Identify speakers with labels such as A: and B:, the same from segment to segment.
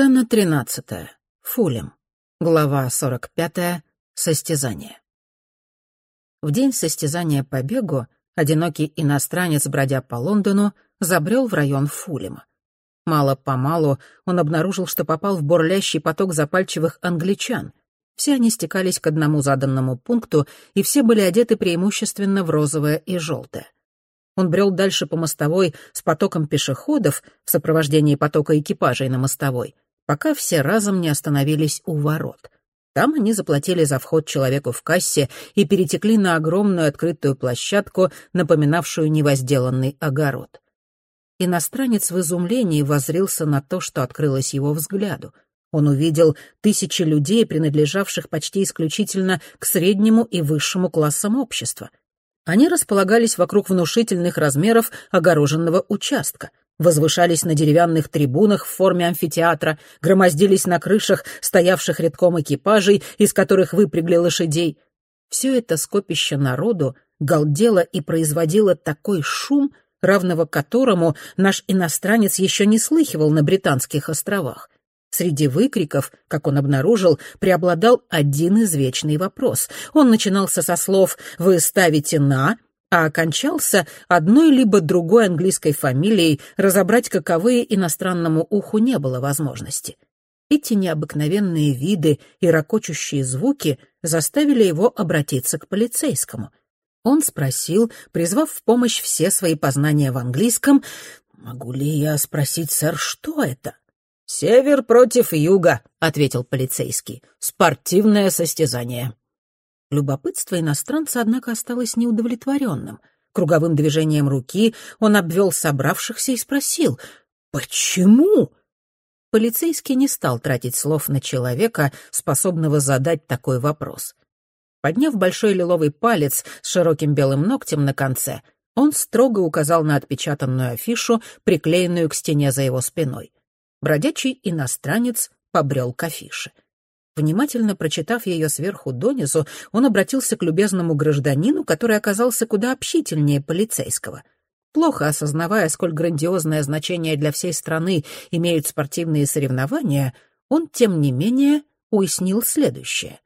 A: Сцена тринадцатая. Фулем. Глава сорок пятая. Состязание. В день состязания по бегу одинокий иностранец, бродя по Лондону, забрел в район Фулема. Мало-помалу он обнаружил, что попал в бурлящий поток запальчивых англичан. Все они стекались к одному заданному пункту, и все были одеты преимущественно в розовое и желтое. Он брел дальше по мостовой с потоком пешеходов в сопровождении потока экипажей на мостовой, пока все разом не остановились у ворот. Там они заплатили за вход человеку в кассе и перетекли на огромную открытую площадку, напоминавшую невозделанный огород. Иностранец в изумлении возрился на то, что открылось его взгляду. Он увидел тысячи людей, принадлежавших почти исключительно к среднему и высшему классам общества — они располагались вокруг внушительных размеров огороженного участка, возвышались на деревянных трибунах в форме амфитеатра, громоздились на крышах стоявших редком экипажей, из которых выпрягли лошадей. Все это скопище народу галдело и производило такой шум, равного которому наш иностранец еще не слыхивал на Британских островах. Среди выкриков, как он обнаружил, преобладал один извечный вопрос. Он начинался со слов «Вы ставите на», а окончался одной либо другой английской фамилией, разобрать каковые иностранному уху не было возможности. Эти необыкновенные виды и ракочущие звуки заставили его обратиться к полицейскому. Он спросил, призвав в помощь все свои познания в английском, «Могу ли я спросить, сэр, что это?»
B: «Север против юга», — ответил полицейский. «Спортивное состязание».
A: Любопытство иностранца, однако, осталось неудовлетворенным. Круговым движением руки он обвел собравшихся и спросил «Почему?» Полицейский не стал тратить слов на человека, способного задать такой вопрос. Подняв большой лиловый палец с широким белым ногтем на конце, он строго указал на отпечатанную афишу, приклеенную к стене за его спиной бродячий иностранец побрел к афише. Внимательно прочитав ее сверху донизу, он обратился к любезному гражданину, который оказался куда общительнее полицейского. Плохо осознавая, сколь грандиозное значение для всей страны имеют спортивные соревнования, он, тем не менее, уяснил следующее.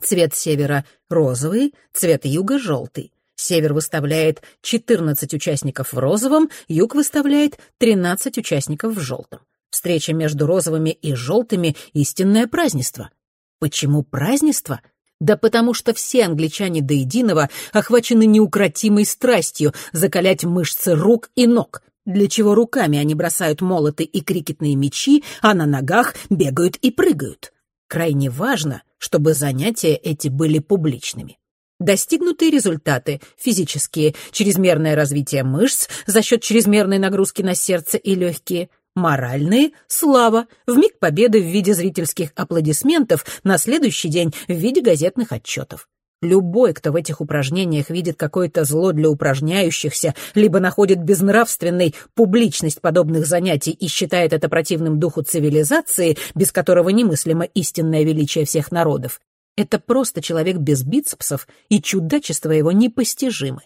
A: Цвет севера — розовый, цвет юга — желтый. Север выставляет 14 участников в розовом, юг выставляет 13 участников в желтом. Встреча между розовыми и желтыми — истинное празднество. Почему празднество? Да потому что все англичане до единого охвачены неукротимой страстью закалять мышцы рук и ног, для чего руками они бросают молоты и крикетные мячи, а на ногах бегают и прыгают. Крайне важно, чтобы занятия эти были публичными. Достигнутые результаты — физические, чрезмерное развитие мышц за счет чрезмерной нагрузки на сердце и легкие, Моральные — слава, в миг победы в виде зрительских аплодисментов, на следующий день в виде газетных отчетов. Любой, кто в этих упражнениях видит какое-то зло для упражняющихся, либо находит безнравственной публичность подобных занятий и считает это противным духу цивилизации, без которого немыслимо истинное величие всех народов, это просто человек без бицепсов, и чудачество его непостижимы.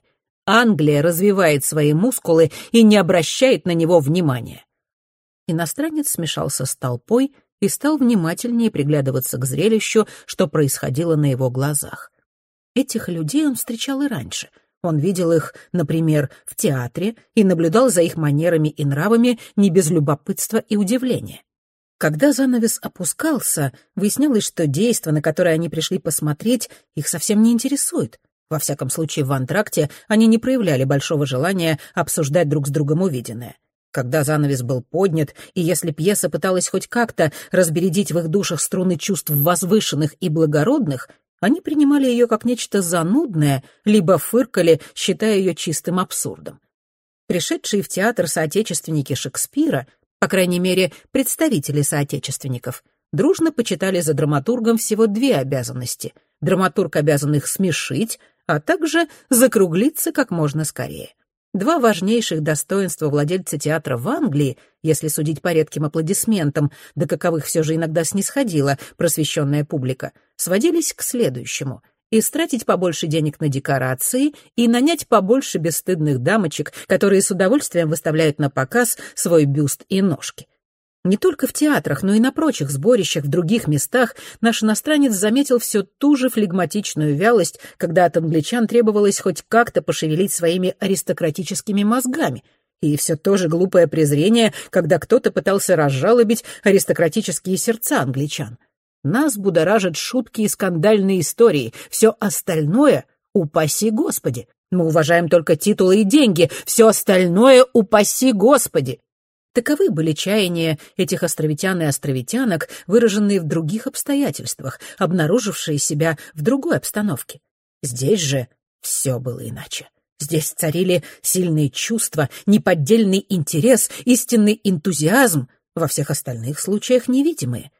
A: Англия развивает свои мускулы и не обращает на него внимания. Иностранец смешался с толпой и стал внимательнее приглядываться к зрелищу, что происходило на его глазах. Этих людей он встречал и раньше. Он видел их, например, в театре и наблюдал за их манерами и нравами не без любопытства и удивления. Когда занавес опускался, выяснялось, что действо, на которое они пришли посмотреть, их совсем не интересует. Во всяком случае, в антракте они не проявляли большого желания обсуждать друг с другом увиденное. Когда занавес был поднят, и если пьеса пыталась хоть как-то разбередить в их душах струны чувств возвышенных и благородных, они принимали ее как нечто занудное, либо фыркали, считая ее чистым абсурдом. Пришедшие в театр соотечественники Шекспира, по крайней мере, представители соотечественников, дружно почитали за драматургом всего две обязанности. Драматург обязан их смешить, а также закруглиться как можно скорее. Два важнейших достоинства владельца театра в Англии, если судить по редким аплодисментам, до каковых все же иногда снисходила просвещенная публика, сводились к следующему — истратить побольше денег на декорации и нанять побольше бесстыдных дамочек, которые с удовольствием выставляют на показ свой бюст и ножки. Не только в театрах, но и на прочих сборищах в других местах наш иностранец заметил все ту же флегматичную вялость, когда от англичан требовалось хоть как-то пошевелить своими аристократическими мозгами, и все то же глупое презрение, когда кто-то пытался разжалобить аристократические сердца англичан. Нас будоражат шутки и скандальные истории, все остальное — упаси Господи. Мы уважаем только титулы и деньги, все остальное — упаси Господи. Таковы были чаяния этих островитян и островитянок, выраженные в других обстоятельствах, обнаружившие себя в другой обстановке. Здесь же все было иначе. Здесь царили сильные чувства, неподдельный интерес, истинный энтузиазм, во всех остальных случаях невидимые.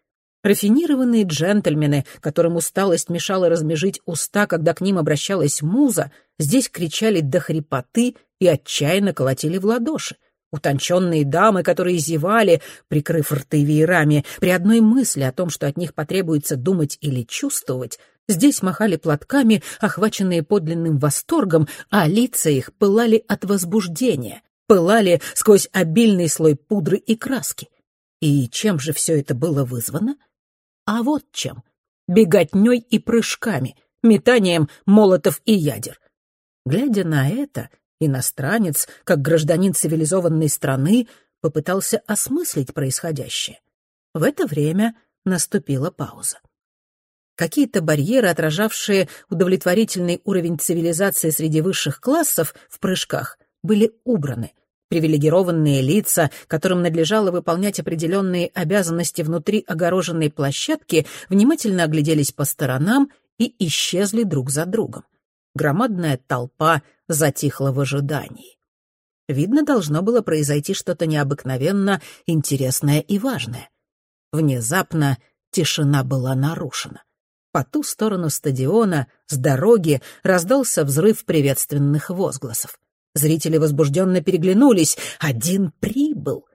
A: Рафинированные джентльмены, которым усталость мешала размежить уста, когда к ним обращалась муза, здесь кричали до хрипоты и отчаянно колотили в ладоши. Утонченные дамы, которые зевали, прикрыв рты веерами, при одной мысли о том, что от них потребуется думать или чувствовать, здесь махали платками, охваченные подлинным восторгом, а лица их пылали от возбуждения, пылали сквозь обильный слой пудры и краски. И чем же все это было вызвано? А вот чем. Беготней и прыжками, метанием молотов и ядер. Глядя на это, Иностранец, как гражданин цивилизованной страны, попытался осмыслить происходящее. В это время наступила пауза. Какие-то барьеры, отражавшие удовлетворительный уровень цивилизации среди высших классов в прыжках, были убраны. Привилегированные лица, которым надлежало выполнять определенные обязанности внутри огороженной площадки, внимательно огляделись по сторонам и исчезли друг за другом. Громадная толпа затихла в ожидании. Видно, должно было произойти что-то необыкновенно интересное и важное. Внезапно тишина была нарушена. По ту сторону стадиона, с дороги, раздался взрыв приветственных возгласов. Зрители возбужденно переглянулись. Один прибыл.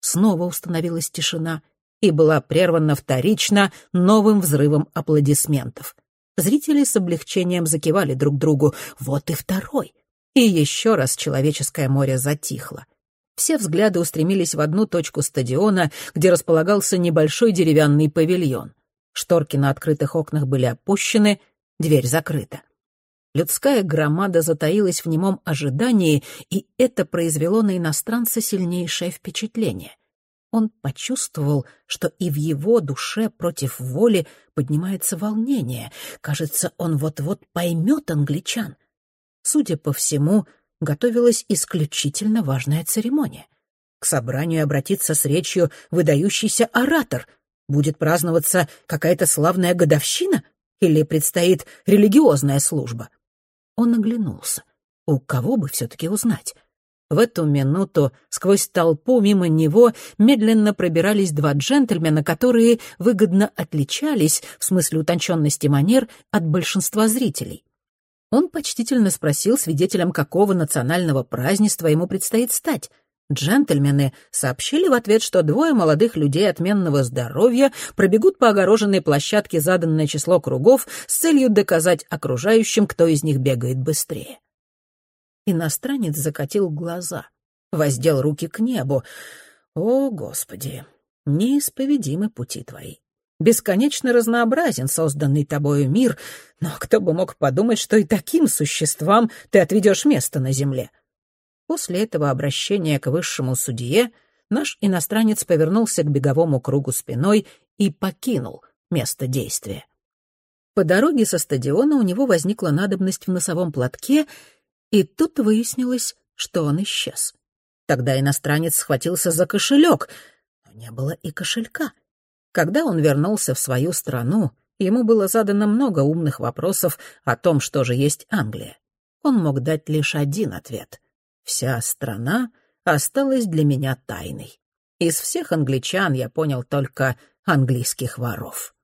A: Снова установилась тишина и была прервана вторично новым взрывом аплодисментов. Зрители с облегчением закивали друг другу. Вот и второй. И еще раз человеческое море затихло. Все взгляды устремились в одну точку стадиона, где располагался небольшой деревянный павильон. Шторки на открытых окнах были опущены, дверь закрыта. Людская громада затаилась в немом ожидании, и это произвело на иностранца сильнейшее впечатление он почувствовал, что и в его душе против воли поднимается волнение. Кажется, он вот-вот поймет англичан. Судя по всему, готовилась исключительно важная церемония. К собранию обратиться с речью выдающийся оратор. Будет праздноваться какая-то славная годовщина или предстоит религиозная служба? Он оглянулся. У кого бы все-таки узнать? В эту минуту сквозь толпу мимо него медленно пробирались два джентльмена, которые выгодно отличались, в смысле утонченности манер, от большинства зрителей. Он почтительно спросил свидетелем, какого национального празднества ему предстоит стать. Джентльмены сообщили в ответ, что двое молодых людей отменного здоровья пробегут по огороженной площадке заданное число кругов с целью доказать окружающим, кто из них бегает быстрее. Иностранец закатил глаза, воздел руки к небу. «О, Господи, неисповедимы пути твои. Бесконечно разнообразен созданный тобою мир, но кто бы мог подумать, что и таким существам ты отведешь место на земле?» После этого обращения к высшему судье наш иностранец повернулся к беговому кругу спиной и покинул место действия. По дороге со стадиона у него возникла надобность в носовом платке, и тут выяснилось, что он исчез. Тогда иностранец схватился за кошелек, но не было и кошелька. Когда он вернулся в свою страну, ему было задано много умных вопросов о том, что же есть Англия. Он мог дать лишь один ответ. Вся страна осталась для меня тайной. Из всех англичан я понял только английских воров.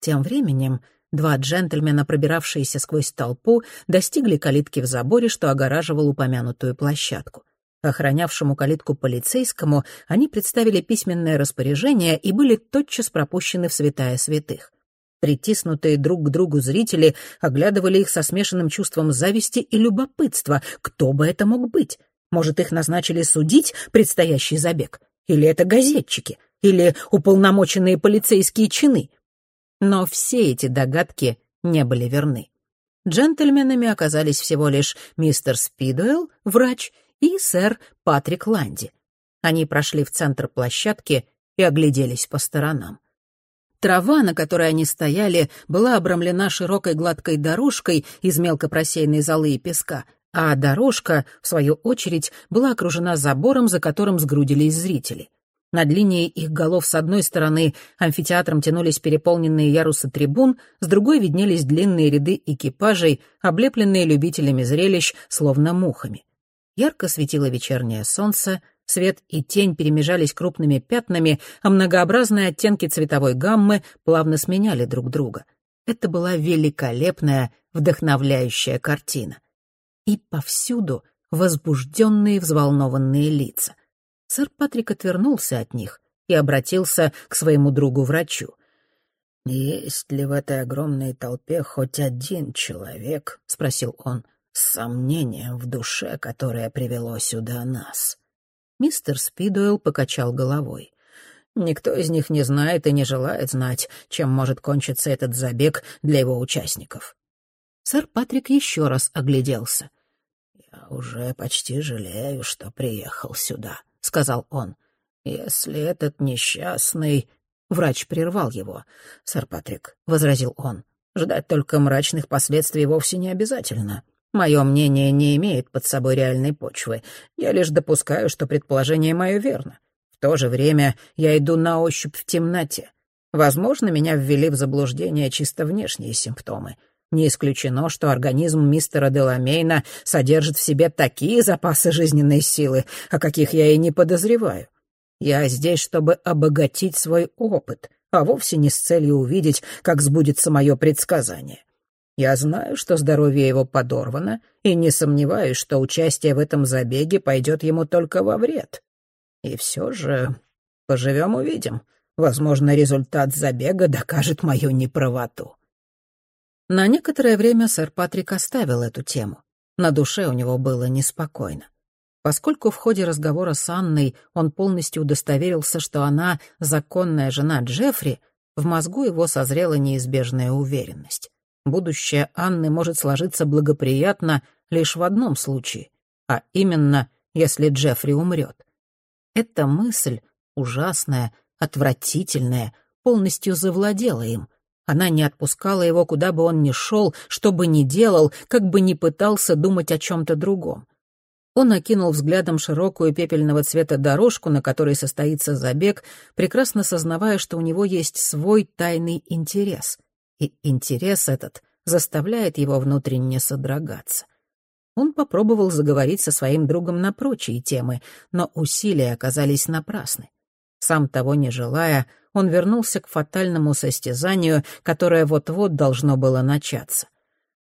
A: Тем временем Два джентльмена, пробиравшиеся сквозь толпу, достигли калитки в заборе, что огораживал упомянутую площадку. Охранявшему калитку полицейскому они представили письменное распоряжение и были тотчас пропущены в святая святых. Притиснутые друг к другу зрители оглядывали их со смешанным чувством зависти и любопытства. Кто бы это мог быть? Может, их назначили судить предстоящий забег? Или это газетчики? Или уполномоченные полицейские чины? Но все эти догадки не были верны. Джентльменами оказались всего лишь мистер Спидуэлл, врач, и сэр Патрик Ланди. Они прошли в центр площадки и огляделись по сторонам. Трава, на которой они стояли, была обрамлена широкой гладкой дорожкой из мелко просеянной золы и песка, а дорожка, в свою очередь, была окружена забором, за которым сгрудились зрители. Над линией их голов с одной стороны амфитеатром тянулись переполненные ярусы трибун, с другой виднелись длинные ряды экипажей, облепленные любителями зрелищ, словно мухами. Ярко светило вечернее солнце, свет и тень перемежались крупными пятнами, а многообразные оттенки цветовой гаммы плавно сменяли друг друга. Это была великолепная, вдохновляющая картина. И повсюду возбужденные, взволнованные лица. Сэр Патрик отвернулся от них и обратился к своему другу-врачу.
B: «Есть ли в этой огромной толпе хоть один человек, — спросил он, — с сомнением в душе, которое привело сюда нас?»
A: Мистер Спидуэлл покачал головой.
B: «Никто из них не знает и не желает знать, чем может кончиться этот забег для его участников».
A: Сэр Патрик еще раз огляделся.
B: «Я уже почти жалею, что приехал сюда», — сказал он. «Если этот несчастный...» Врач прервал его. «Сэр Патрик», — возразил он, — «ждать только мрачных последствий вовсе не обязательно. Мое мнение не имеет под собой реальной почвы. Я лишь допускаю, что предположение мое верно. В то же время я иду на ощупь в темноте. Возможно, меня ввели в заблуждение чисто внешние симптомы. Не исключено, что организм мистера Деламейна содержит в себе такие запасы жизненной силы, о каких я и не подозреваю. Я здесь, чтобы обогатить свой опыт, а вовсе не с целью увидеть, как сбудется мое предсказание. Я знаю, что здоровье его подорвано, и не сомневаюсь, что участие в этом забеге пойдет ему только во вред. И все же поживем-увидим. Возможно, результат забега докажет мою неправоту.
A: На некоторое время сэр Патрик оставил эту тему. На душе у него было неспокойно. Поскольку в ходе разговора с Анной он полностью удостоверился, что она законная жена Джеффри, в мозгу его созрела неизбежная уверенность. Будущее Анны может сложиться благоприятно лишь в одном случае, а именно, если Джеффри умрет. Эта мысль, ужасная, отвратительная, полностью завладела им — она не отпускала его, куда бы он ни шел, что бы ни делал, как бы ни пытался думать о чем-то другом. Он окинул взглядом широкую пепельного цвета дорожку, на которой состоится забег, прекрасно сознавая, что у него есть свой тайный интерес. И интерес этот заставляет его внутренне содрогаться. Он попробовал заговорить со своим другом на прочие темы, но усилия оказались напрасны. Сам того не желая, он вернулся к фатальному состязанию, которое вот-вот должно было начаться.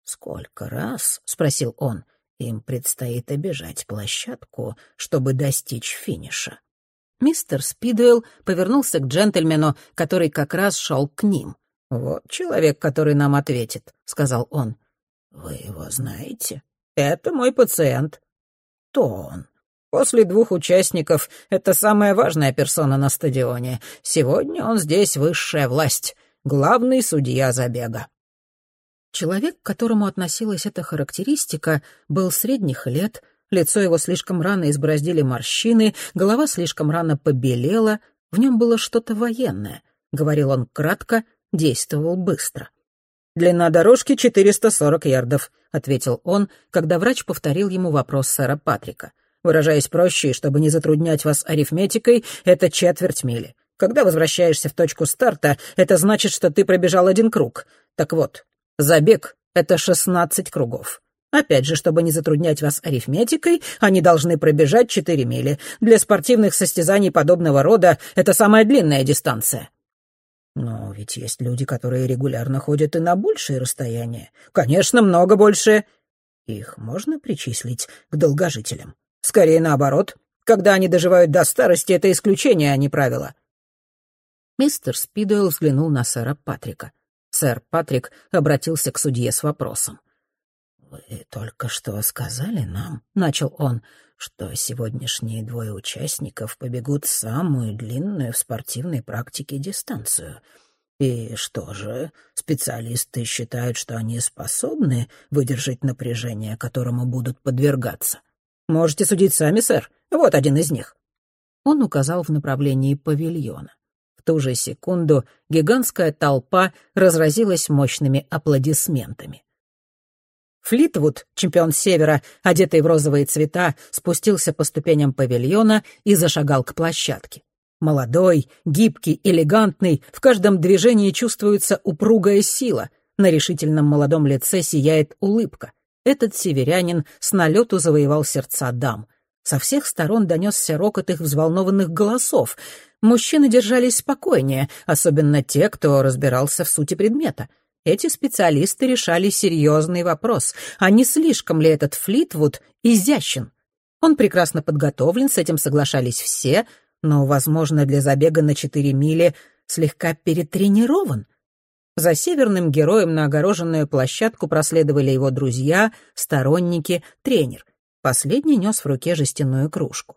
B: «Сколько раз?» — спросил он. «Им предстоит обижать площадку, чтобы достичь финиша».
A: Мистер Спидуэлл повернулся к джентльмену, который как раз шел к ним.
B: «Вот человек, который нам ответит», — сказал он. «Вы его знаете?» «Это мой пациент». «То он?» После двух участников это самая важная персона на стадионе. Сегодня он здесь высшая власть, главный судья забега.
A: Человек, к которому относилась эта характеристика, был средних лет, лицо его слишком рано избороздили морщины, голова слишком рано побелела, в нем было что-то военное. Говорил он кратко, действовал быстро.
B: «Длина дорожки 440 ярдов», — ответил он, когда врач повторил ему вопрос сэра Патрика. Выражаясь проще, чтобы не затруднять вас арифметикой, это четверть мили. Когда возвращаешься в точку старта, это значит, что ты пробежал один круг. Так вот, забег — это шестнадцать кругов. Опять же, чтобы не затруднять вас арифметикой, они должны пробежать четыре мили. Для спортивных состязаний подобного рода это самая длинная дистанция. Но ведь есть люди, которые регулярно ходят и на большие расстояния. Конечно, много больше. Их можно причислить к долгожителям. Скорее наоборот. Когда они доживают до старости, это исключение, а не правило.
A: Мистер Спидуэлл взглянул на сэра Патрика. Сэр Патрик обратился к судье с вопросом.
B: «Вы только что сказали нам, — начал он, — что сегодняшние двое участников побегут самую длинную в спортивной практике дистанцию. И что же, специалисты считают, что они способны выдержать напряжение, которому будут подвергаться? Можете судить сами, сэр. Вот один из них. Он указал в направлении павильона. В ту же секунду гигантская толпа разразилась мощными аплодисментами. Флитвуд, чемпион Севера, одетый в розовые цвета, спустился по ступеням павильона и зашагал к площадке. Молодой, гибкий, элегантный, в каждом движении чувствуется упругая сила. На решительном молодом лице сияет улыбка. Этот северянин с налету завоевал сердца дам. Со всех сторон донесся рокот их взволнованных голосов. Мужчины держались спокойнее, особенно те, кто разбирался в сути предмета. Эти специалисты решали серьезный вопрос, а не слишком ли этот Флитвуд изящен? Он прекрасно подготовлен, с этим соглашались все — но, возможно, для забега на четыре мили слегка перетренирован. За северным героем на огороженную площадку проследовали его друзья, сторонники, тренер. Последний нес в руке жестяную кружку.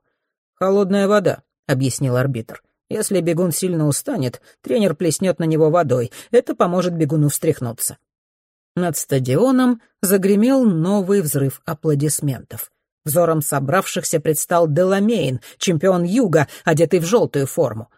B: «Холодная вода», — объяснил арбитр. «Если бегун сильно устанет, тренер плеснет на него водой. Это поможет бегуну встряхнуться». Над стадионом загремел новый взрыв аплодисментов. Взором собравшихся предстал Деламейн, чемпион Юга, одетый в желтую форму.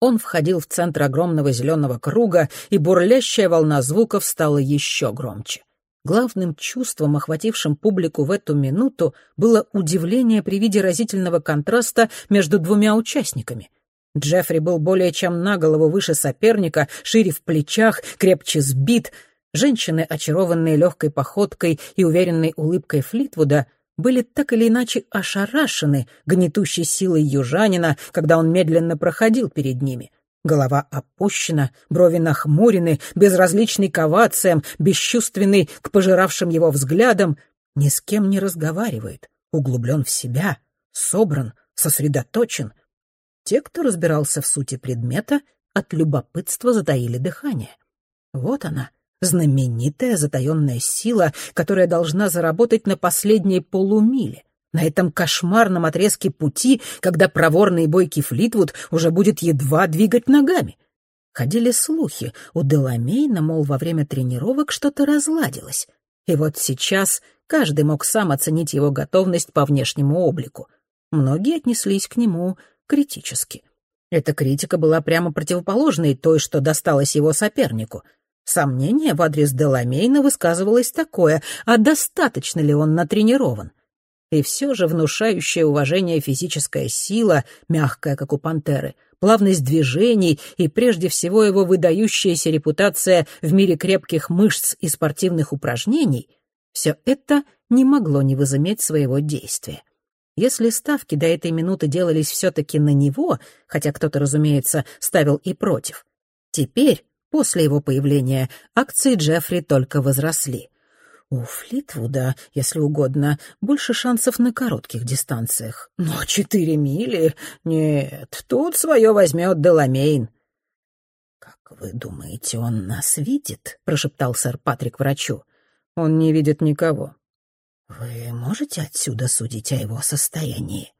B: Он входил в центр огромного зеленого круга, и бурлящая волна звуков стала еще громче. Главным чувством, охватившим публику в эту минуту, было удивление при виде разительного контраста между двумя участниками. Джеффри был более чем на голову выше соперника, шире в плечах, крепче сбит. Женщины, очарованные легкой походкой и уверенной улыбкой Флитвуда, были так или иначе ошарашены гнетущей силой южанина, когда он медленно проходил перед ними. Голова опущена, брови нахмурены, безразличный к овациям, бесчувственный к пожиравшим его взглядам, ни с кем не разговаривает, углублен в себя, собран, сосредоточен. Те, кто разбирался в сути предмета, от любопытства затаили дыхание. Вот она, знаменитая затаенная сила, которая должна заработать на последней полумиле, на этом кошмарном отрезке пути, когда проворный бойкий Флитвуд уже будет едва двигать ногами. Ходили слухи, у Деламейна, мол, во время тренировок что-то разладилось. И вот сейчас каждый мог сам оценить его готовность по внешнему облику. Многие отнеслись к нему критически. Эта критика была прямо противоположной той, что досталось его сопернику — Сомнение в адрес Деламейна высказывалось такое, а достаточно ли он натренирован? И все же внушающая уважение физическая сила, мягкая, как у пантеры, плавность движений и прежде всего его выдающаяся репутация в мире крепких мышц и спортивных упражнений, все это не могло не возыметь своего действия. Если ставки до этой минуты делались все-таки на него, хотя кто-то, разумеется, ставил и против, теперь После его появления акции Джеффри только возросли. У Флитвуда, если угодно, больше шансов на коротких дистанциях. Но четыре мили? Нет, тут свое возьмет Деламейн. «Как вы думаете, он нас видит?» — прошептал сэр Патрик врачу. «Он не видит никого». «Вы можете отсюда судить о его состоянии?»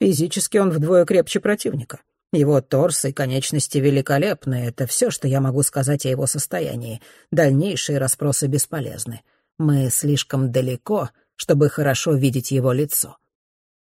B: «Физически он вдвое крепче противника. Его торс и конечности великолепны, это все, что я могу сказать о его состоянии. Дальнейшие расспросы бесполезны. Мы слишком далеко, чтобы хорошо видеть его лицо.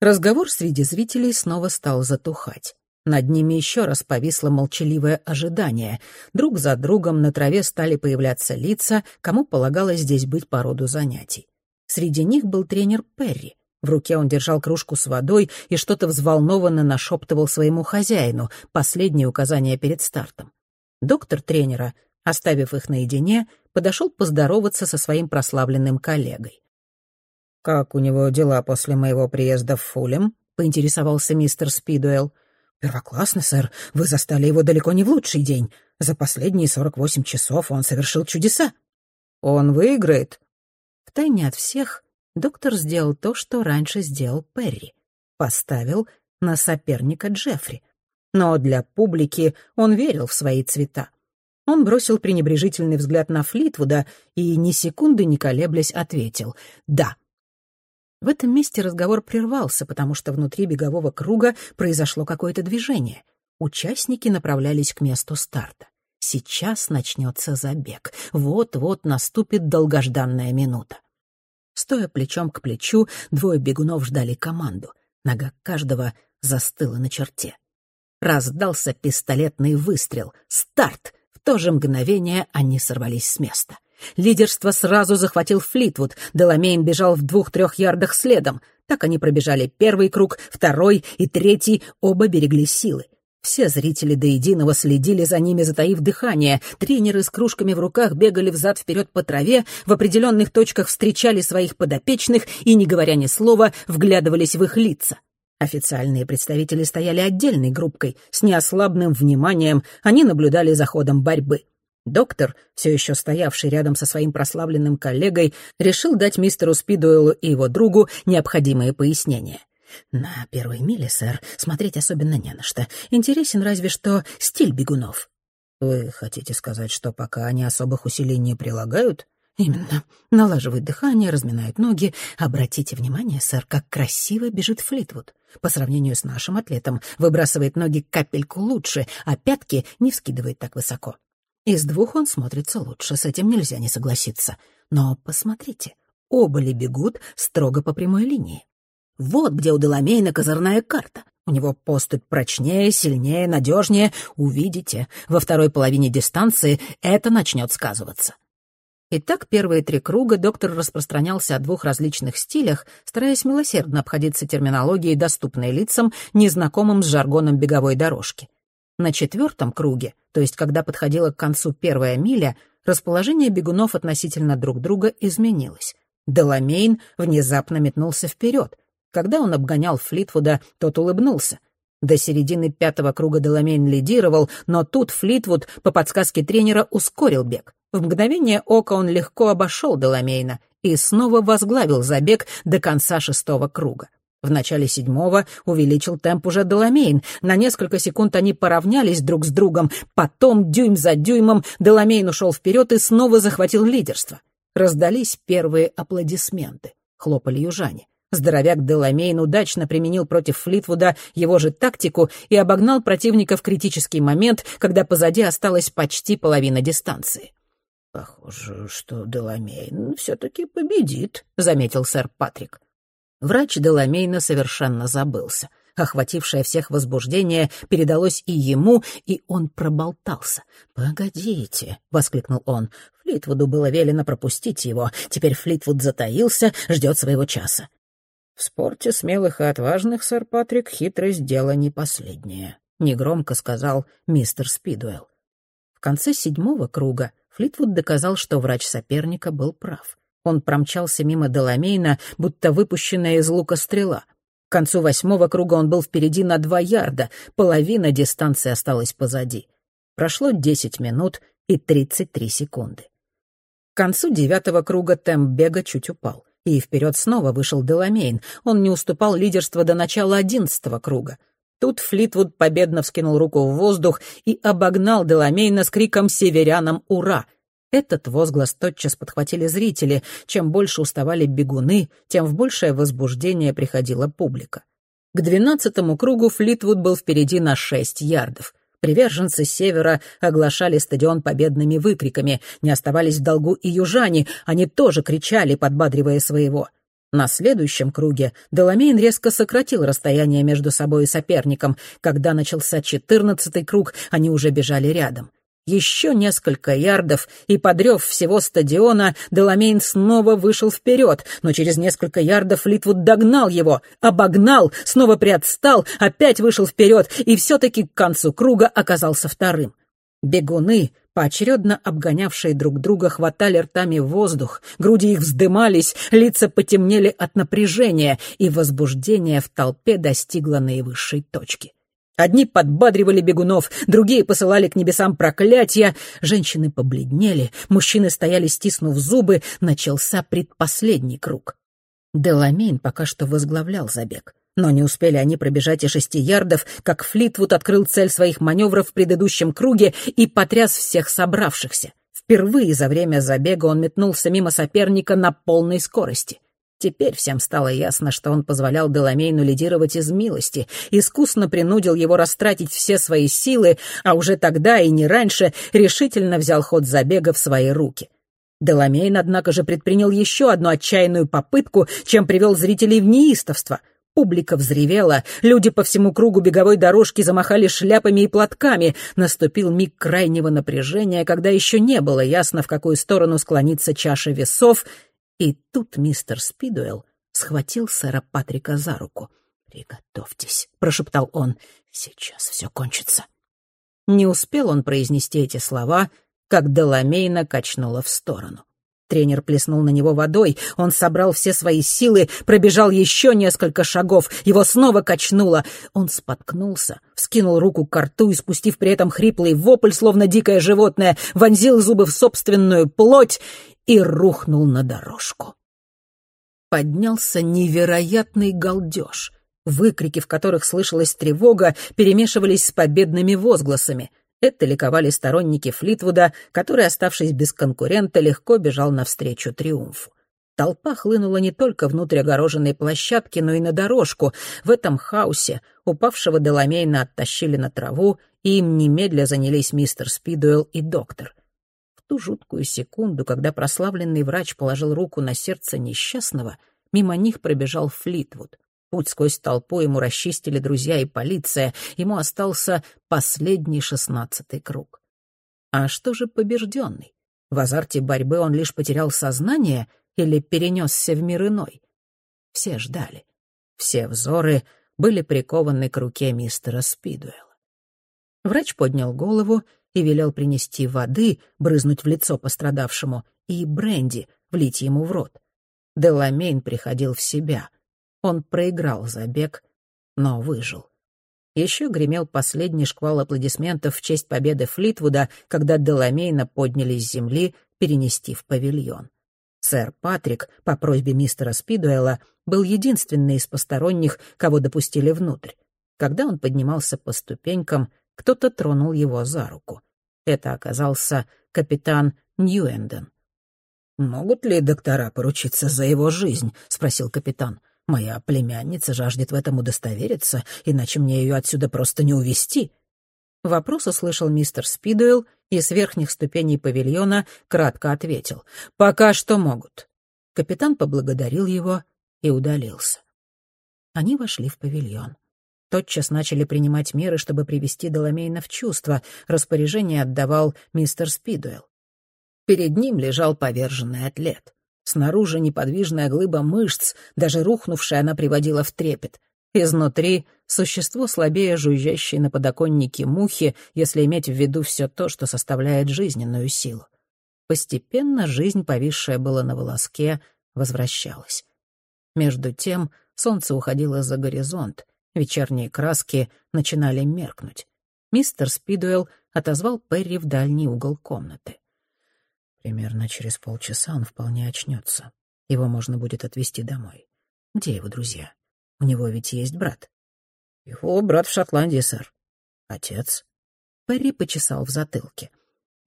B: Разговор среди зрителей снова стал затухать. Над ними еще раз повисло молчаливое ожидание. Друг за другом на траве стали появляться лица, кому полагалось здесь быть по роду занятий. Среди них был тренер Перри. В руке он держал кружку с водой и что-то взволнованно нашептывал своему хозяину, последнее указание перед стартом. Доктор тренера, оставив их наедине, подошел поздороваться со своим прославленным коллегой. «Как у него дела после моего приезда в Фулем?» — поинтересовался мистер Спидуэлл. «Первоклассно, сэр. Вы застали его далеко не в лучший день. За последние сорок восемь часов он совершил чудеса». «Он выиграет?» Втайне от всех доктор сделал то, что раньше сделал Перри. Поставил на соперника Джеффри. Но для публики он верил в свои цвета.
A: Он бросил пренебрежительный взгляд на Флитвуда и, ни секунды не колеблясь, ответил «да». В этом месте разговор прервался, потому что внутри бегового круга произошло какое-то движение. Участники направлялись к месту старта. Сейчас начнется забег. Вот-вот наступит долгожданная минута. Стоя плечом к плечу, двое бегунов ждали команду. Нога каждого застыла на черте. Раздался пистолетный выстрел. Старт! В то же мгновение они сорвались с места. Лидерство сразу захватил Флитвуд. Деламейн бежал в двух-трех ярдах следом. Так они пробежали первый круг, второй и третий, оба берегли силы. Все зрители до единого следили за ними, затаив дыхание. Тренеры с кружками в руках бегали взад-вперед по траве, в определенных точках встречали своих подопечных и, не говоря ни слова, вглядывались в их лица. Официальные представители стояли отдельной группкой, с неослабным вниманием, они наблюдали за ходом борьбы. Доктор, все еще стоявший рядом со своим прославленным коллегой, решил дать мистеру Спидуэлу и его другу необходимые пояснения. «На первой миле, сэр, смотреть особенно не на что. Интересен разве что стиль бегунов». «Вы хотите сказать, что пока они особых усилий не прилагают?» «Именно. Налаживают дыхание, разминают ноги. Обратите внимание, сэр, как красиво бежит Флитвуд. По сравнению с нашим атлетом, выбрасывает ноги капельку лучше, а пятки не вскидывает так высоко. Из двух он смотрится лучше, с этим нельзя не согласиться. Но посмотрите, оба ли бегут строго по прямой линии. Вот где у Деламейна козырная карта. У него поступь прочнее, сильнее, надежнее. Увидите, во второй половине дистанции это начнет сказываться. Итак, первые три круга доктор распространялся о двух различных стилях, стараясь милосердно обходиться терминологией, доступной лицам, незнакомым с жаргоном беговой дорожки. На четвертом круге, то есть когда подходила к концу первая миля, расположение бегунов относительно друг друга изменилось. Деламейн внезапно метнулся вперед, когда он обгонял Флитвуда, тот улыбнулся. До середины пятого круга Деламейн лидировал, но тут Флитвуд по подсказке тренера ускорил бег. В мгновение ока он легко обошел Деламейна и снова возглавил забег до конца шестого круга. В начале седьмого увеличил темп уже Деламейн. На несколько секунд они поравнялись друг с другом. Потом, дюйм за дюймом, Деламейн ушел вперед и снова захватил лидерство. Раздались первые аплодисменты. Хлопали южане. Здоровяк Деламейн удачно применил против Флитвуда его же тактику и обогнал противника в критический момент, когда позади осталась почти половина дистанции. «Похоже, что Деламейн все-таки победит», — заметил сэр Патрик. Врач Деламейна совершенно забылся. Охватившее всех возбуждение передалось и ему, и он проболтался. «Погодите», — воскликнул он, — Флитвуду было велено пропустить его. Теперь Флитвуд затаился, ждет своего часа. «В спорте смелых и отважных, сэр Патрик, хитрость — дело не последнее», — негромко сказал мистер Спидуэлл. В конце седьмого круга Флитвуд доказал, что врач соперника был прав. Он промчался мимо Деламейна, будто выпущенная из лука стрела. К концу восьмого круга он был впереди на два ярда, половина дистанции осталась позади. Прошло десять минут и тридцать три секунды. К концу девятого круга темп бега чуть упал. И вперед снова вышел Деламейн. Он не уступал лидерства до начала одиннадцатого круга. Тут Флитвуд победно вскинул руку в воздух и обогнал Деламейна с криком «Северянам, ура!». Этот возглас тотчас подхватили зрители. Чем больше уставали бегуны, тем в большее возбуждение приходила публика. К двенадцатому кругу Флитвуд был впереди на шесть ярдов. Приверженцы севера оглашали стадион победными выкриками. Не оставались в долгу и южане, они тоже кричали, подбадривая своего. На следующем круге Деламейн резко сократил расстояние между собой и соперником. Когда начался четырнадцатый круг, они уже бежали рядом. Еще несколько ярдов, и, подрев всего стадиона, Деламейн снова вышел вперед, но через несколько ярдов Литвуд догнал его, обогнал, снова приотстал, опять вышел вперед и все-таки к концу круга оказался вторым. Бегуны, поочередно обгонявшие друг друга, хватали ртами воздух, груди их вздымались, лица потемнели от напряжения, и возбуждение в толпе достигло наивысшей точки. Одни подбадривали бегунов, другие посылали к небесам проклятия. Женщины побледнели, мужчины стояли, стиснув зубы. Начался предпоследний круг. Деламейн пока что возглавлял забег. Но не успели они пробежать и шести ярдов, как Флитвуд открыл цель своих маневров в предыдущем круге и потряс всех собравшихся. Впервые за время забега он метнулся мимо соперника на полной скорости. Теперь всем стало ясно, что он позволял Деламейну лидировать из милости, искусно принудил его растратить все свои силы, а уже тогда и не раньше решительно взял ход забега в свои руки. Деламейн, однако же, предпринял еще одну отчаянную попытку, чем привел зрителей в неистовство — Публика взревела, люди по всему кругу беговой дорожки замахали шляпами и платками. Наступил миг крайнего напряжения, когда еще не было ясно, в какую сторону склонится чаша весов. И тут мистер Спидуэлл схватил сэра Патрика за руку. «Приготовьтесь», — прошептал он, — «сейчас все кончится». Не успел он произнести эти слова, как Деламейна качнула в сторону. Тренер плеснул на него водой, он собрал все свои силы, пробежал еще несколько шагов, его снова качнуло. Он споткнулся, вскинул руку к рту и, спустив при этом хриплый вопль, словно дикое животное, вонзил зубы в собственную плоть и рухнул на дорожку. Поднялся невероятный галдеж. Выкрики, в которых слышалась тревога, перемешивались с победными возгласами — это ликовали сторонники Флитвуда, который, оставшись без конкурента, легко бежал навстречу триумфу. Толпа хлынула не только внутрь огороженной площадки, но и на дорожку. В этом хаосе упавшего Деламейна оттащили на траву, и им немедля занялись мистер Спидуэлл и доктор. В ту жуткую секунду, когда прославленный врач положил руку на сердце несчастного, мимо них пробежал Флитвуд. Путь сквозь толпу ему расчистили друзья и полиция, ему остался последний шестнадцатый круг. А что же побежденный? В азарте борьбы он лишь потерял сознание или перенесся в мир иной? Все ждали. Все взоры были прикованы к руке мистера Спидуэлла. Врач поднял голову и велел принести воды, брызнуть в лицо пострадавшему, и бренди влить ему в рот. Деламейн приходил в себя — он проиграл забег, но выжил. Еще гремел последний шквал аплодисментов в честь победы Флитвуда, когда Деламейна подняли с земли перенести в павильон. Сэр Патрик, по просьбе мистера Спидуэлла, был единственный из посторонних, кого допустили внутрь. Когда он поднимался по ступенькам, кто-то тронул его за руку. Это оказался капитан Ньюэнден. «Могут ли доктора поручиться за его жизнь?» — спросил капитан. Моя племянница жаждет в этом удостовериться, иначе мне ее отсюда просто не увести. Вопрос услышал мистер Спидуэлл и с верхних ступеней павильона кратко ответил. «Пока что могут». Капитан поблагодарил его и удалился. Они вошли в павильон. Тотчас начали принимать меры, чтобы привести Доломейна в чувство. Распоряжение отдавал мистер Спидуэлл. Перед ним лежал поверженный атлет. Снаружи неподвижная глыба мышц, даже рухнувшая она приводила в трепет. Изнутри — существо слабее жужжащей на подоконнике мухи, если иметь в виду все то, что составляет жизненную силу. Постепенно жизнь, повисшая была на волоске, возвращалась. Между тем солнце уходило за горизонт, вечерние краски начинали меркнуть. Мистер Спидуэлл отозвал Перри в дальний угол комнаты. Примерно через полчаса он вполне очнется. Его можно будет отвезти домой. Где его друзья? У него ведь есть брат. Его брат в Шотландии, сэр. Отец? Перри почесал в затылке.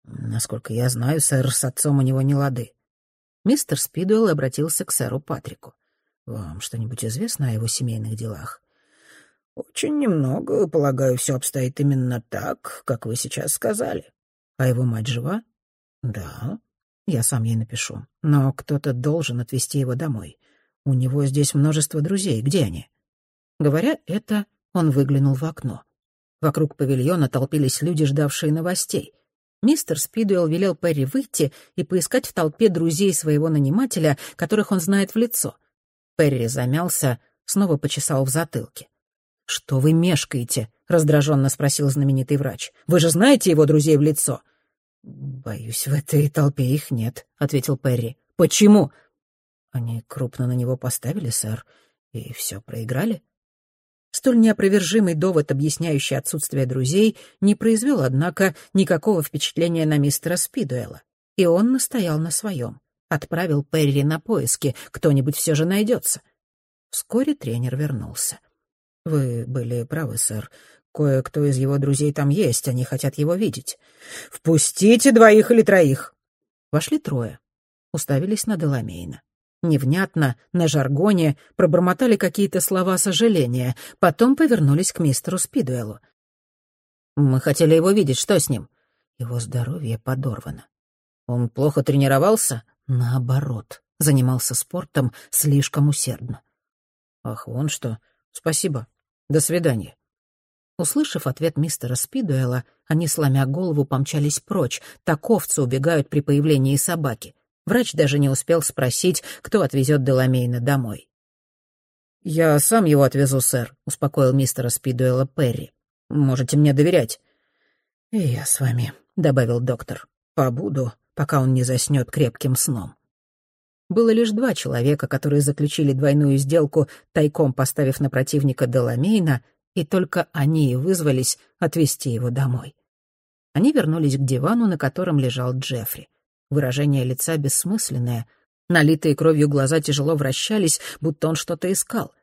A: Насколько я знаю, сэр, с отцом у него не лады. Мистер Спидуэлл обратился к сэру Патрику. «Вам что-нибудь известно о его семейных делах?» «Очень немного. Полагаю, все обстоит именно так, как вы сейчас сказали». «А его мать жива?» «Да». Я сам ей напишу. Но кто-то должен отвезти его домой. У него здесь множество друзей. Где они?» Говоря это, он выглянул в окно. Вокруг павильона толпились люди, ждавшие новостей. Мистер Спидуэлл велел Перри выйти и поискать в толпе друзей своего нанимателя, которых он знает в лицо. Перри замялся, снова почесал в затылке. «Что вы мешкаете?» — раздраженно спросил знаменитый врач. «Вы же знаете его друзей в лицо?» «Боюсь, в этой толпе их нет», — ответил Перри. «Почему?» «Они крупно на него поставили, сэр, и все проиграли». Столь неопровержимый довод, объясняющий отсутствие друзей, не произвел, однако, никакого впечатления на мистера Спидуэла. И он настоял на своем. Отправил Перри на поиски, кто-нибудь все же найдется. Вскоре тренер вернулся.
B: «Вы были правы, сэр. Кое-кто из его друзей там есть, они хотят его видеть. Впустите двоих или троих!» Вошли трое. Уставились на Деламейна. Невнятно, на жаргоне, пробормотали какие-то слова сожаления, потом повернулись к мистеру Спидуэлу. «Мы хотели его видеть. Что с ним?» Его здоровье подорвано. Он плохо тренировался? Наоборот, занимался спортом слишком усердно. «Ах, вон что. Спасибо. До свидания». Услышав ответ мистера Спидуэла, они, сломя голову, помчались прочь. Так овцы убегают при появлении собаки. Врач даже не успел спросить, кто отвезет Деламейна домой. «Я сам его отвезу, сэр», — успокоил мистера Спидуэла Перри. «Можете мне доверять». «И я с вами», — добавил доктор. «Побуду, пока он не заснет крепким сном». Было лишь два человека, которые заключили двойную сделку, тайком поставив на противника Деламейна, и только они и вызвались отвезти его домой. Они вернулись к дивану, на котором лежал Джеффри. Выражение лица бессмысленное. Налитые кровью глаза тяжело вращались, будто он что-то искал.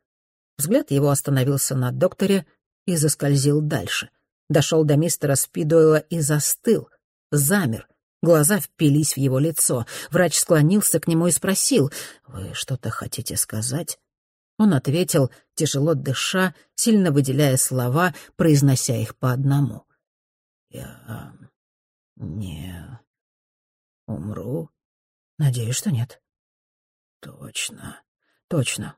B: Взгляд его остановился на докторе и заскользил дальше. Дошел до мистера Спидойла и застыл, замер, Глаза впились в его лицо. Врач склонился к нему и спросил, «Вы что-то хотите сказать?» Он ответил, тяжело дыша, сильно выделяя слова, произнося их по одному. «Я не умру?» «Надеюсь, что нет». «Точно, точно».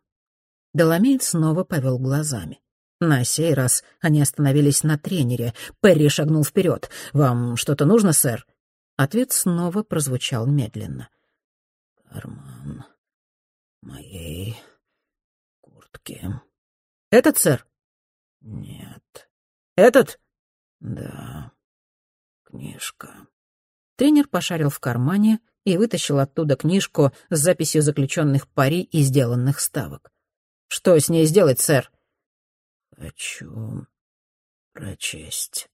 B: Доломейт снова повел глазами. На сей раз они остановились на тренере. Перри шагнул вперед. «Вам что-то нужно, сэр?» Ответ снова прозвучал медленно. «Карман моей куртки». «Этот, сэр?» «Нет». «Этот?» «Да, книжка». Тренер пошарил в кармане и вытащил оттуда книжку с записью заключенных пари и сделанных ставок. «Что с ней сделать, сэр?» «Хочу прочесть».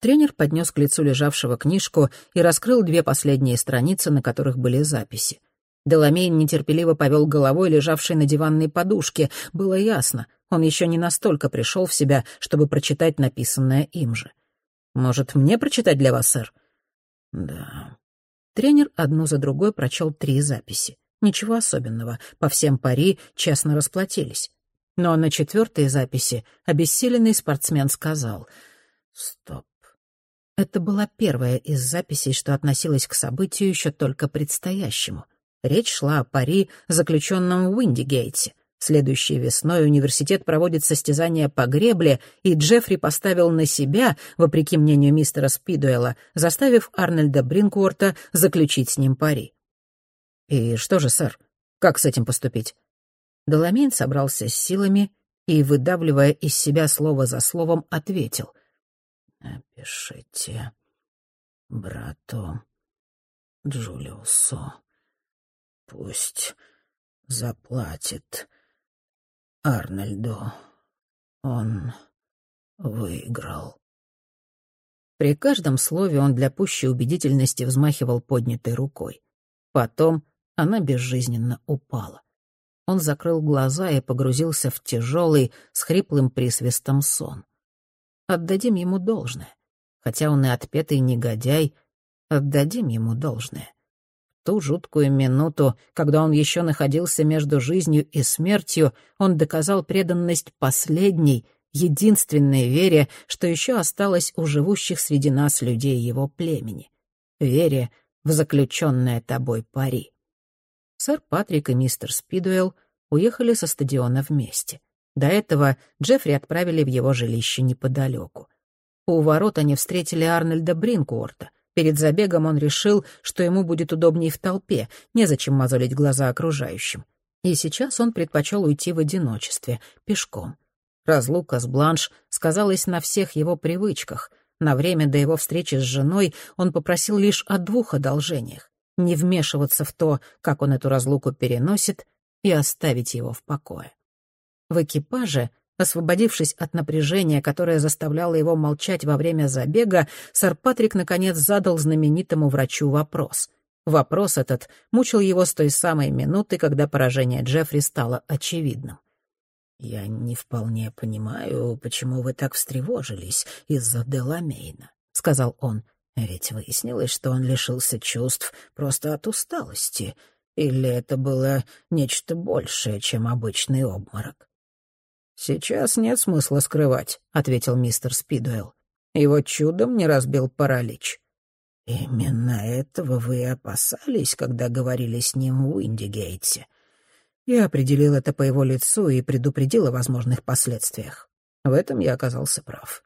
B: Тренер поднес к лицу лежавшего книжку и раскрыл две последние страницы, на которых были записи. Деламейн нетерпеливо повел головой, лежавшей на диванной подушке. Было ясно, он еще не настолько пришел в себя, чтобы прочитать написанное им же. «Может, мне прочитать для вас, сэр?» «Да». Тренер одну за другой прочел три записи. Ничего особенного, по всем пари честно расплатились. Но на четвертой записи обессиленный спортсмен сказал «Стоп, это была первая из записей, что относилась к событию еще только предстоящему. Речь шла о пари, заключенном в Уиндигейтсе. Следующей весной университет проводит состязания по гребле, и Джеффри поставил на себя, вопреки мнению мистера Спидуэлла, заставив Арнольда Бринкуорта заключить с ним пари. «И что же, сэр, как с этим поступить?» Доломейн собрался с силами и, выдавливая из себя слово за словом, ответил. Напишите брату Джулиусу. Пусть заплатит Арнольду. Он выиграл. При каждом слове он для пущей убедительности взмахивал поднятой рукой. Потом она безжизненно упала. Он закрыл глаза и погрузился в тяжелый, с хриплым присвистом сон. Отдадим ему должное. Хотя он и отпетый негодяй, отдадим ему должное. Ту жуткую минуту, когда он еще находился между жизнью и смертью, он доказал преданность последней, единственной вере, что еще осталось у живущих среди нас людей его племени. Вере в заключенное тобой пари. Сэр Патрик и мистер Спидуэлл уехали со стадиона вместе. До этого Джеффри отправили в его жилище неподалеку. У ворот они встретили Арнольда Бринкуорта. Перед забегом он решил, что ему будет удобнее в толпе, незачем мозолить глаза окружающим. И сейчас он предпочел уйти в одиночестве, пешком. Разлука с Бланш сказалась на всех его привычках. На время до его встречи с женой он попросил лишь о двух одолжениях — не вмешиваться в то, как он эту разлуку переносит, и оставить его в покое. В экипаже, освободившись от напряжения, которое заставляло его молчать во время забега, сэр Патрик наконец задал знаменитому врачу вопрос. Вопрос этот мучил его с той самой минуты, когда поражение Джеффри стало очевидным. «Я не вполне понимаю, почему вы так встревожились из-за Деламейна», — сказал он. «Ведь выяснилось, что он лишился чувств просто от усталости. Или это было нечто большее, чем обычный обморок?» «Сейчас нет смысла скрывать», — ответил мистер Спидуэлл. «Его чудом не разбил паралич». «Именно этого вы опасались, когда говорили с ним в Уиндигейтсе?» Я определил это по его лицу и предупредил о возможных последствиях. В этом я оказался прав.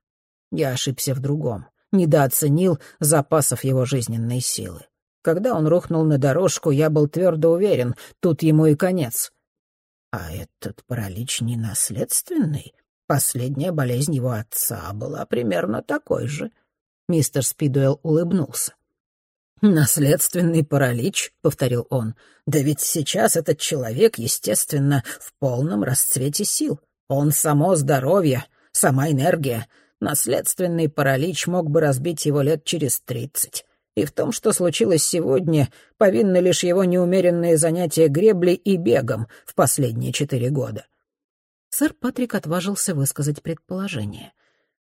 B: Я ошибся в другом, недооценил запасов его жизненной силы. Когда он рухнул на дорожку, я был твердо уверен, тут ему и конец. А этот паралич не наследственный? Последняя болезнь его отца была примерно такой же. Мистер Спидуэлл улыбнулся. «Наследственный паралич», — повторил он. «Да ведь сейчас этот человек, естественно, в полном расцвете сил. Он само здоровье, сама энергия. Наследственный паралич мог бы разбить его лет через тридцать. И в том, что случилось сегодня, повинны лишь его неумеренные занятия греблей и бегом в последние четыре года». Сэр Патрик отважился высказать предположение.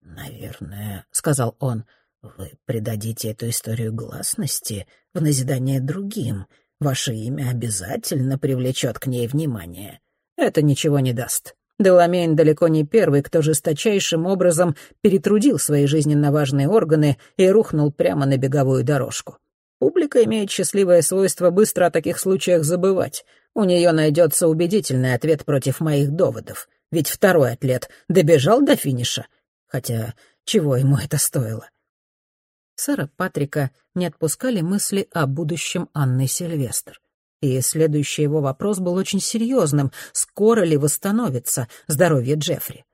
B: «Наверное», — сказал он, — вы придадите эту историю гласности в назидание другим. Ваше имя обязательно привлечет к ней внимание. Это ничего не даст. Деламейн далеко не первый, кто жесточайшим образом перетрудил свои жизненно важные органы и рухнул прямо на беговую дорожку. Публика имеет счастливое свойство быстро о таких случаях забывать. У нее найдется убедительный ответ против моих доводов. Ведь второй атлет добежал до финиша. Хотя чего ему это стоило? сэра Патрика не отпускали мысли о будущем Анны Сильвестр. И следующий его вопрос был очень серьезным. Скоро ли восстановится здоровье Джеффри?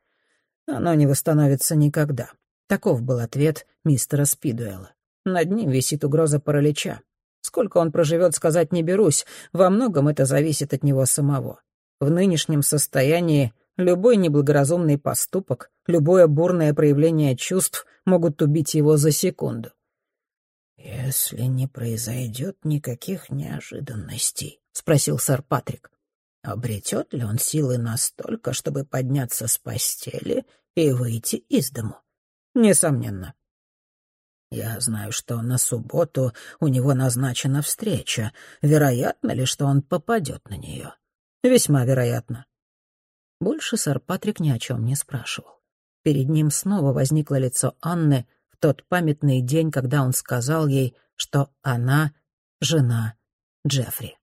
B: Оно не восстановится никогда. Таков был ответ мистера Спидуэлла. Над ним висит угроза паралича. Сколько он проживет, сказать не берусь. Во многом это зависит от него самого. В нынешнем состоянии любой неблагоразумный поступок, любое бурное проявление чувств могут убить его за секунду. «Если не произойдет никаких неожиданностей», — спросил сэр Патрик, «обретет ли он силы настолько, чтобы подняться с постели и выйти из дому?» «Несомненно». «Я знаю, что на субботу у него назначена встреча. Вероятно ли, что он попадет на нее?» «Весьма вероятно». Больше сэр Патрик ни о чем не спрашивал. Перед ним снова возникло лицо Анны тот памятный день, когда он сказал ей, что она — жена Джеффри.